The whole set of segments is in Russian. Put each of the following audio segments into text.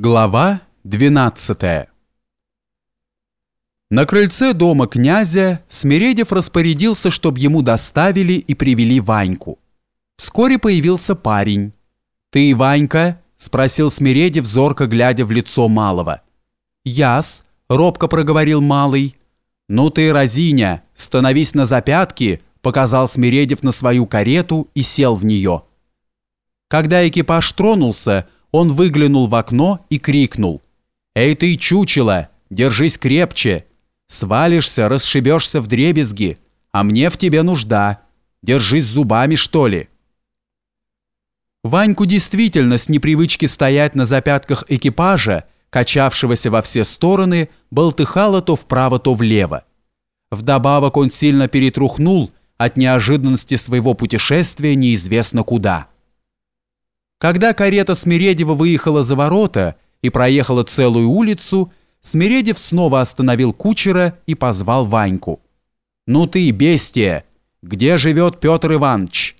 Глава 12 На крыльце дома князя Смиредев распорядился, чтобы ему доставили и привели Ваньку. Вскоре появился парень. «Ты, Ванька?» – спросил Смиредев, зорко глядя в лицо малого. «Яс», – робко проговорил малый. «Ну ты, разиня, становись на запятки», – показал Смиредев на свою карету и сел в нее. Когда экипаж тронулся – он выглянул в окно и крикнул. «Эй ты, чучело, держись крепче! Свалишься, расшибешься в дребезги, а мне в тебе нужда. Держись зубами, что ли!» Ваньку действительно с непривычки стоять на запятках экипажа, качавшегося во все стороны, болтыхало то вправо, то влево. Вдобавок он сильно перетрухнул от неожиданности своего путешествия неизвестно куда. Когда карета Смиредева выехала за ворота и проехала целую улицу, Смиредев снова остановил кучера и позвал Ваньку. «Ну ты, бестия! Где живет Петр Иванович?»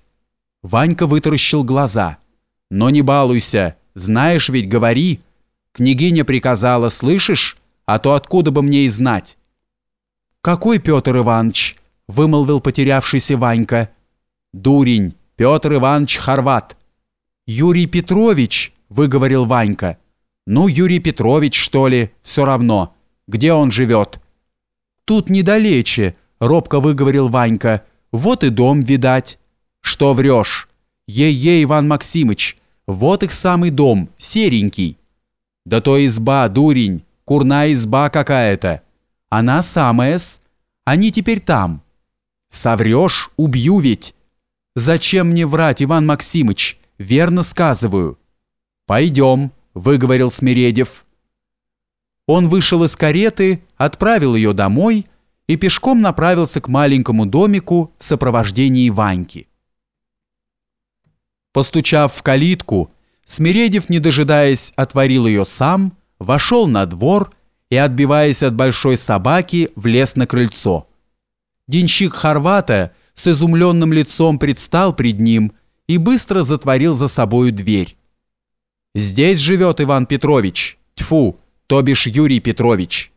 Ванька вытаращил глаза. «Но не балуйся, знаешь ведь, говори. Княгиня приказала, слышишь? А то откуда бы мне и знать?» «Какой Петр Иванович?» – вымолвил потерявшийся Ванька. «Дурень, Петр Иванович Хорват. «Юрий Петрович», — выговорил Ванька. «Ну, Юрий Петрович, что ли, все равно. Где он живет?» «Тут недалече», — робко выговорил Ванька. «Вот и дом, видать». «Что врешь?» «Ей-ей, Иван Максимыч, вот их самый дом, серенький». «Да то изба, дурень, курная изба какая-то». «Она самая-с. Они теперь там». «Соврешь, убью ведь». «Зачем мне врать, Иван Максимыч?» Верно сказываю». «Пойдем», — выговорил Смиредев. Он вышел из кареты, отправил ее домой и пешком направился к маленькому домику в сопровождении Ваньки. Постучав в калитку, Смиредев, не дожидаясь, отворил ее сам, вошел на двор и, отбиваясь от большой собаки, влез на крыльцо. Денщик Хорвата с изумленным лицом предстал пред ним и быстро затворил за собою дверь. «Здесь живет Иван Петрович, тьфу, то бишь Юрий Петрович».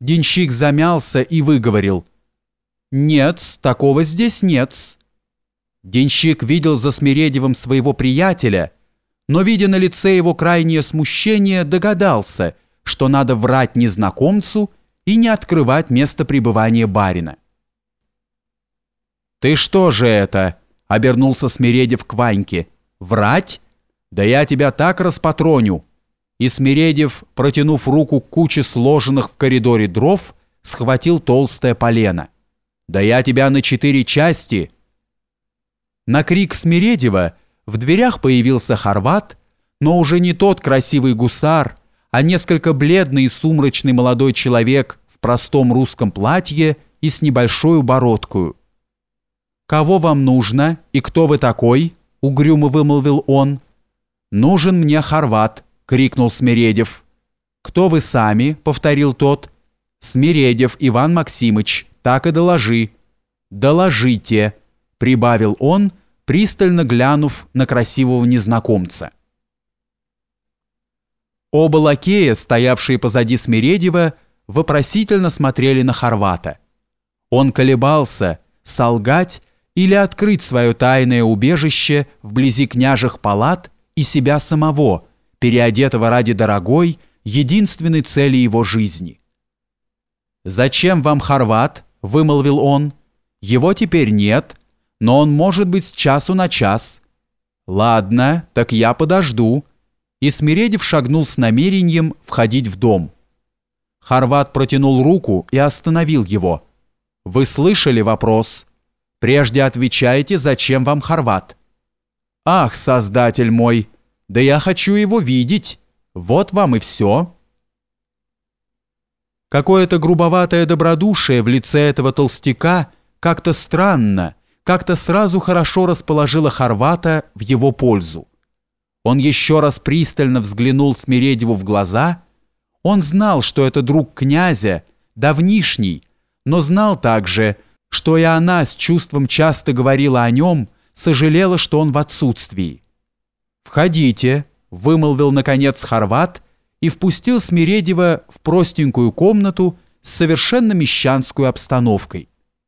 Денщик замялся и выговорил. «Нет, такого здесь нет». Денщик видел за Смиредевым своего приятеля, но, видя на лице его крайнее смущение, догадался, что надо врать незнакомцу и не открывать место пребывания барина. «Ты что же это?» Обернулся Смиредев к Ваньке. «Врать? Да я тебя так распатроню!» И Смиредев, протянув руку к куче сложенных в коридоре дров, схватил толстое полено. «Да я тебя на четыре части!» На крик Смиредева в дверях появился Хорват, но уже не тот красивый гусар, а несколько бледный и сумрачный молодой человек в простом русском платье и с небольшой бородкою. «Кого вам нужно и кто вы такой?» — угрюмо вымолвил он. «Нужен мне хорват», — крикнул Смиредев. «Кто вы сами?» — повторил тот. «Смиредев Иван Максимыч, так и доложи». «Доложите», — прибавил он, пристально глянув на красивого незнакомца. Оба лакея, стоявшие позади Смиредева, вопросительно смотрели на Хорвата. Он колебался, солгать или открыть свое тайное убежище вблизи княжих палат и себя самого, переодетого ради дорогой, единственной цели его жизни. «Зачем вам Хорват?» – вымолвил он. «Его теперь нет, но он может быть с часу на час». «Ладно, так я подожду». И Смиредев шагнул с намерением входить в дом. Хорват протянул руку и остановил его. «Вы слышали вопрос?» Прежде отвечайте, зачем вам Хорват. Ах, создатель мой, да я хочу его видеть. Вот вам и все. Какое-то грубоватое добродушие в лице этого толстяка как-то странно, как-то сразу хорошо расположило Хорвата в его пользу. Он еще раз пристально взглянул Смиредеву в глаза. Он знал, что это друг князя, давнишний, но знал также, что и она с чувством часто говорила о нем, сожалела, что он в отсутствии. «Входите», — вымолвил, наконец, Хорват и впустил Смиредева в простенькую комнату с совершенно мещанскую обстановкой.